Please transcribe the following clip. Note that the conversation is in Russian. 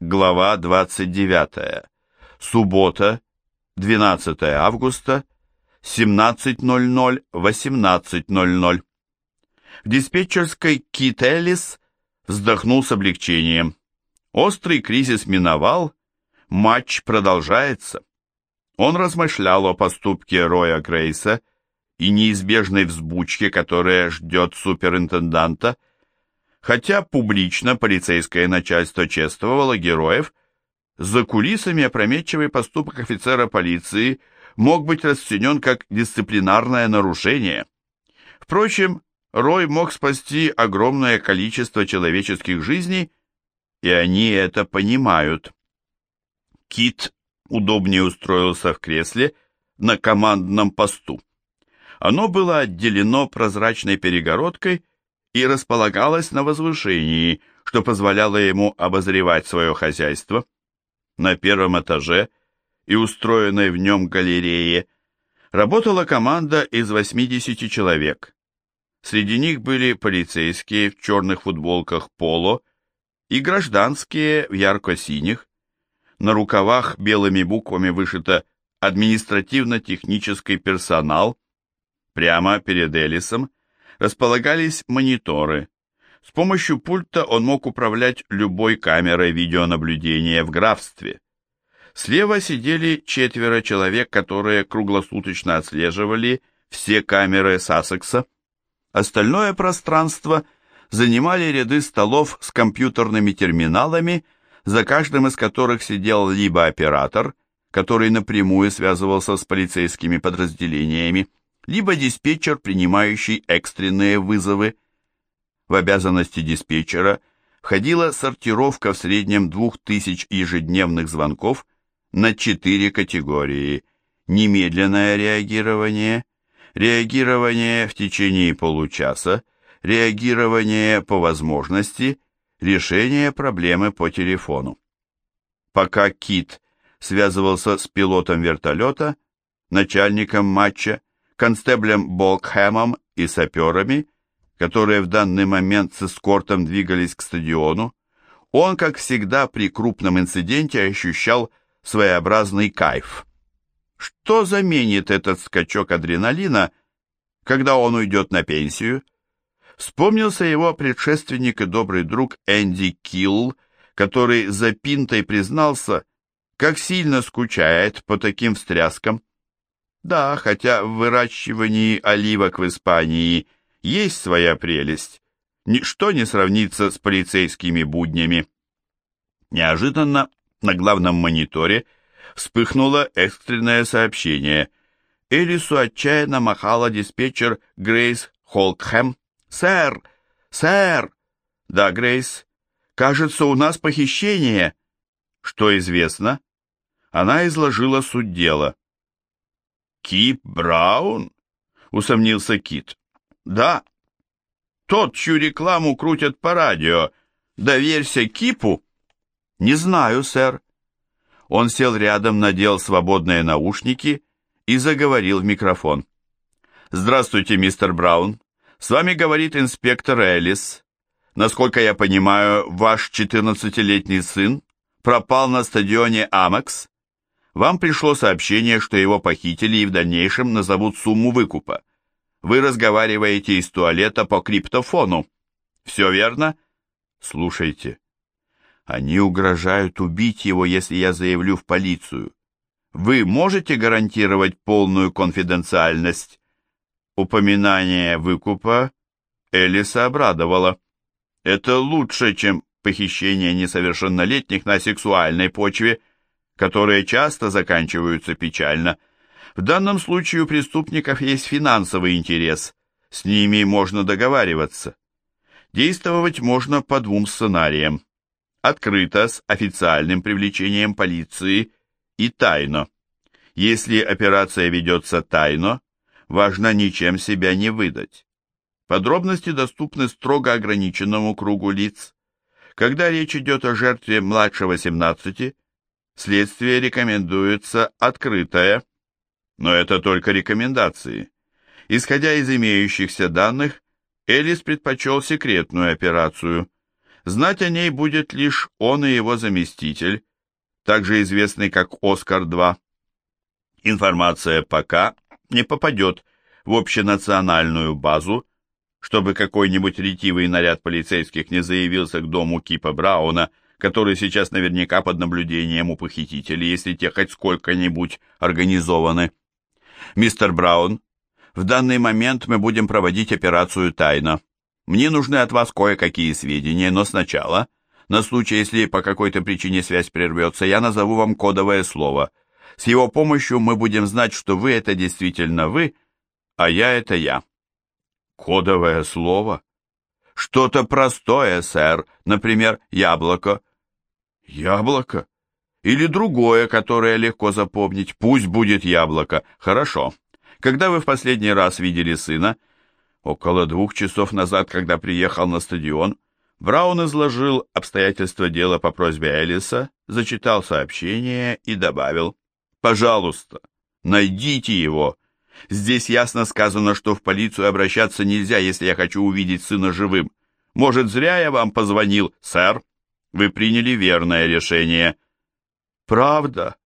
Глава 29. Суббота, 12 августа, 17.00-18.00. В диспетчерской Кит Эллис вздохнул с облегчением. Острый кризис миновал, матч продолжается. Он размышлял о поступке Роя Грейса и неизбежной взбучке, которая ждет суперинтенданта, Хотя публично полицейское начальство чествовало героев, за кулисами опрометчивый поступок офицера полиции мог быть расценен как дисциплинарное нарушение. Впрочем, Рой мог спасти огромное количество человеческих жизней, и они это понимают. Кит удобнее устроился в кресле на командном посту. Оно было отделено прозрачной перегородкой и располагалась на возвышении, что позволяло ему обозревать свое хозяйство. На первом этаже и устроенной в нем галерее работала команда из 80 человек. Среди них были полицейские в черных футболках поло и гражданские в ярко-синих. На рукавах белыми буквами вышито «Административно-технический персонал». Прямо перед Элисом располагались мониторы. С помощью пульта он мог управлять любой камерой видеонаблюдения в графстве. Слева сидели четверо человек, которые круглосуточно отслеживали все камеры Сассекса. Остальное пространство занимали ряды столов с компьютерными терминалами, за каждым из которых сидел либо оператор, который напрямую связывался с полицейскими подразделениями, либо диспетчер, принимающий экстренные вызовы. В обязанности диспетчера входила сортировка в среднем 2000 ежедневных звонков на четыре категории. Немедленное реагирование, реагирование в течение получаса, реагирование по возможности, решение проблемы по телефону. Пока Кит связывался с пилотом вертолета, начальником матча, констеблем Болкхэмом и саперами, которые в данный момент с эскортом двигались к стадиону, он, как всегда при крупном инциденте, ощущал своеобразный кайф. Что заменит этот скачок адреналина, когда он уйдет на пенсию? Вспомнился его предшественник и добрый друг Энди Килл, который за пинтой признался, как сильно скучает по таким встряскам. Да, хотя в выращивании оливок в Испании есть своя прелесть, ничто не сравнится с полицейскими буднями. Неожиданно на главном мониторе вспыхнуло экстренное сообщение. Элису отчаянно махала диспетчер Грейс Холкхэм. «Сэр! Сэр!» «Да, Грейс. Кажется, у нас похищение». «Что известно?» Она изложила суть дела. Кип Браун? Усомнился Кит. Да. Тот, чью рекламу крутят по радио. Доверься Кипу? Не знаю, сэр. Он сел рядом, надел свободные наушники и заговорил в микрофон. «Здравствуйте, мистер Браун. С вами говорит инспектор Элис. Насколько я понимаю, ваш 14-летний сын пропал на стадионе Амекс вам пришло сообщение, что его похитили и в дальнейшем назовут сумму выкупа. Вы разговариваете из туалета по криптофону. Все верно? Слушайте. Они угрожают убить его, если я заявлю в полицию. Вы можете гарантировать полную конфиденциальность? Упоминание выкупа Элиса обрадовало. Это лучше, чем похищение несовершеннолетних на сексуальной почве – которые часто заканчиваются печально. В данном случае у преступников есть финансовый интерес, с ними можно договариваться. Действовать можно по двум сценариям. Открыто, с официальным привлечением полиции, и тайно. Если операция ведется тайно, важно ничем себя не выдать. Подробности доступны строго ограниченному кругу лиц. Когда речь идет о жертве младше 18, Следствие рекомендуется открытое, но это только рекомендации. Исходя из имеющихся данных, Элис предпочел секретную операцию. Знать о ней будет лишь он и его заместитель, также известный как Оскар-2. Информация пока не попадет в общенациональную базу, чтобы какой-нибудь ретивый наряд полицейских не заявился к дому Кипа Брауна, который сейчас наверняка под наблюдением у похитителей, если те хоть сколько-нибудь организованы. Мистер Браун, в данный момент мы будем проводить операцию тайно. Мне нужны от вас кое-какие сведения, но сначала, на случай, если по какой-то причине связь прервется, я назову вам кодовое слово. С его помощью мы будем знать, что вы это действительно вы, а я это я. Кодовое слово? Что-то простое, сэр, например, яблоко. Яблоко? Или другое, которое легко запомнить. Пусть будет яблоко. Хорошо. Когда вы в последний раз видели сына? Около двух часов назад, когда приехал на стадион, Браун изложил обстоятельства дела по просьбе Элиса, зачитал сообщение и добавил «Пожалуйста, найдите его. Здесь ясно сказано, что в полицию обращаться нельзя, если я хочу увидеть сына живым. Может, зря я вам позвонил, сэр? Вы приняли верное решение». «Правда?»